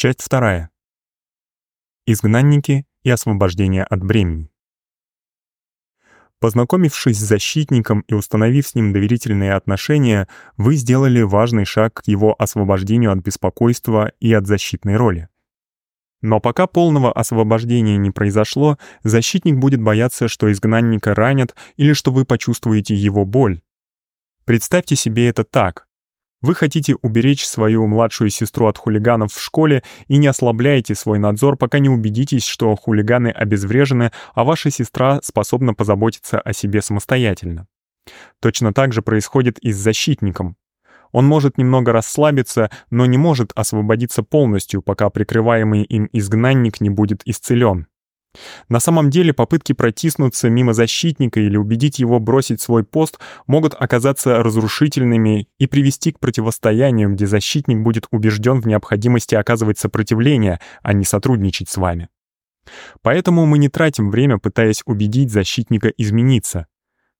Часть вторая. Изгнанники и освобождение от бремени. Познакомившись с защитником и установив с ним доверительные отношения, вы сделали важный шаг к его освобождению от беспокойства и от защитной роли. Но пока полного освобождения не произошло, защитник будет бояться, что изгнанника ранят или что вы почувствуете его боль. Представьте себе это так. Вы хотите уберечь свою младшую сестру от хулиганов в школе и не ослабляете свой надзор, пока не убедитесь, что хулиганы обезврежены, а ваша сестра способна позаботиться о себе самостоятельно. Точно так же происходит и с защитником. Он может немного расслабиться, но не может освободиться полностью, пока прикрываемый им изгнанник не будет исцелен. На самом деле попытки протиснуться мимо защитника или убедить его бросить свой пост могут оказаться разрушительными и привести к противостоянию, где защитник будет убежден в необходимости оказывать сопротивление, а не сотрудничать с вами. Поэтому мы не тратим время, пытаясь убедить защитника измениться.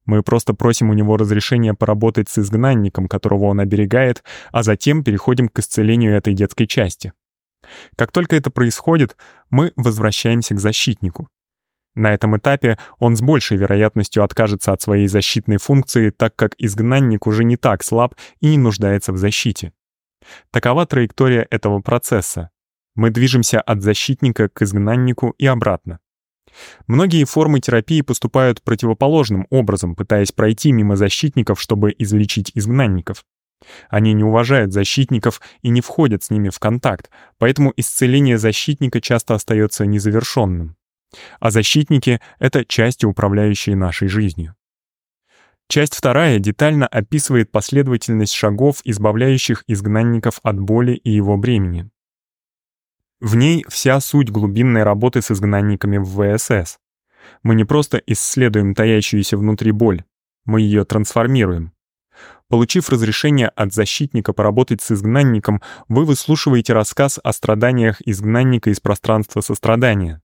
Мы просто просим у него разрешения поработать с изгнанником, которого он оберегает, а затем переходим к исцелению этой детской части. Как только это происходит, мы возвращаемся к защитнику. На этом этапе он с большей вероятностью откажется от своей защитной функции, так как изгнанник уже не так слаб и не нуждается в защите. Такова траектория этого процесса. Мы движемся от защитника к изгнаннику и обратно. Многие формы терапии поступают противоположным образом, пытаясь пройти мимо защитников, чтобы излечить изгнанников. Они не уважают защитников и не входят с ними в контакт, поэтому исцеление защитника часто остается незавершенным. А защитники — это части, управляющие нашей жизнью. Часть вторая детально описывает последовательность шагов, избавляющих изгнанников от боли и его бремени. В ней вся суть глубинной работы с изгнанниками в ВСС. Мы не просто исследуем таящуюся внутри боль, мы ее трансформируем. Получив разрешение от защитника поработать с изгнанником, вы выслушиваете рассказ о страданиях изгнанника из пространства сострадания.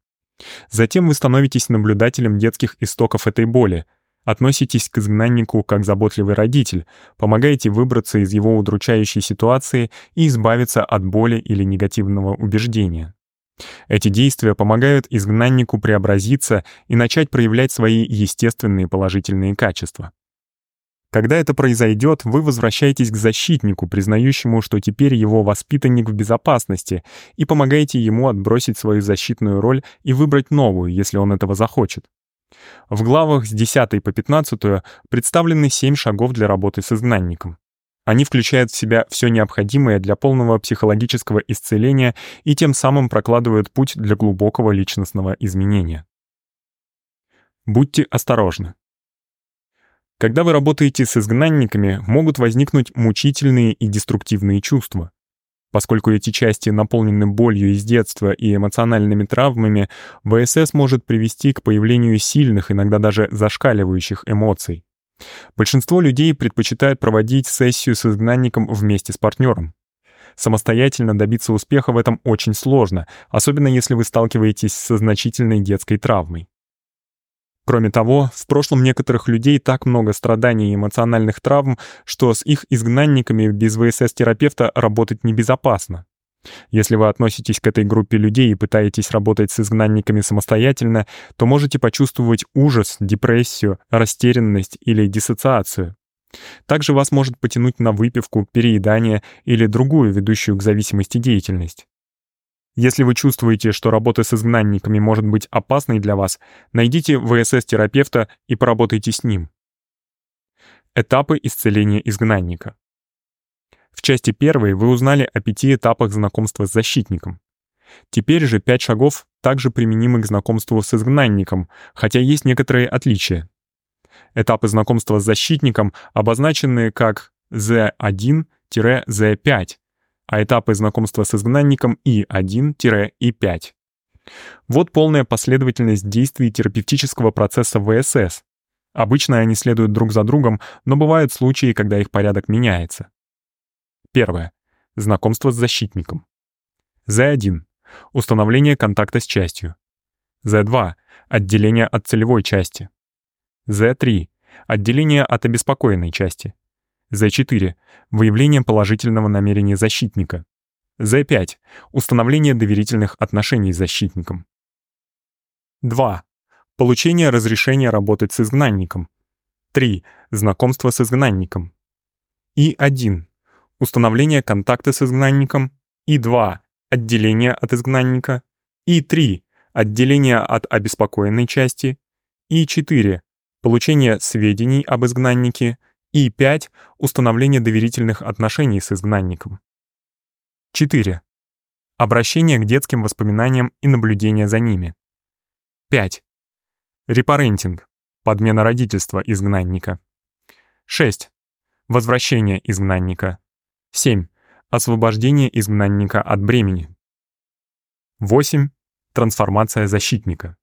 Затем вы становитесь наблюдателем детских истоков этой боли, относитесь к изгнаннику как заботливый родитель, помогаете выбраться из его удручающей ситуации и избавиться от боли или негативного убеждения. Эти действия помогают изгнаннику преобразиться и начать проявлять свои естественные положительные качества. Когда это произойдет, вы возвращаетесь к защитнику, признающему, что теперь его воспитанник в безопасности, и помогаете ему отбросить свою защитную роль и выбрать новую, если он этого захочет. В главах с 10 по 15 представлены 7 шагов для работы с изгнанником. Они включают в себя все необходимое для полного психологического исцеления и тем самым прокладывают путь для глубокого личностного изменения. Будьте осторожны. Когда вы работаете с изгнанниками, могут возникнуть мучительные и деструктивные чувства. Поскольку эти части наполнены болью из детства и эмоциональными травмами, ВСС может привести к появлению сильных, иногда даже зашкаливающих эмоций. Большинство людей предпочитают проводить сессию с изгнанником вместе с партнером. Самостоятельно добиться успеха в этом очень сложно, особенно если вы сталкиваетесь со значительной детской травмой. Кроме того, в прошлом некоторых людей так много страданий и эмоциональных травм, что с их изгнанниками без ВСС-терапевта работать небезопасно. Если вы относитесь к этой группе людей и пытаетесь работать с изгнанниками самостоятельно, то можете почувствовать ужас, депрессию, растерянность или диссоциацию. Также вас может потянуть на выпивку, переедание или другую ведущую к зависимости деятельность. Если вы чувствуете, что работа с изгнанниками может быть опасной для вас, найдите ВСС-терапевта и поработайте с ним. Этапы исцеления изгнанника. В части первой вы узнали о пяти этапах знакомства с защитником. Теперь же пять шагов также применимы к знакомству с изгнанником, хотя есть некоторые отличия. Этапы знакомства с защитником обозначены как Z1-Z5, а этапы знакомства с изгнанником И1-И5. Вот полная последовательность действий терапевтического процесса ВСС. Обычно они следуют друг за другом, но бывают случаи, когда их порядок меняется. Первое. Знакомство с защитником. З1. Установление контакта с частью. З2. Отделение от целевой части. З3. Отделение от обеспокоенной части. З4. Выявление положительного намерения защитника. З5. Установление доверительных отношений с защитником. 2. Получение разрешения работать с изгнанником. 3. Знакомство с изгнанником. И 1. Установление контакта с изгнанником. И 2. Отделение от изгнанника. И 3. Отделение от обеспокоенной части. И 4. Получение сведений об изгнаннике. И 5. Установление доверительных отношений с изгнанником. 4. Обращение к детским воспоминаниям и наблюдение за ними. 5. Репарентинг. Подмена родительства изгнанника. 6. Возвращение изгнанника. 7. Освобождение изгнанника от бремени. 8. Трансформация защитника.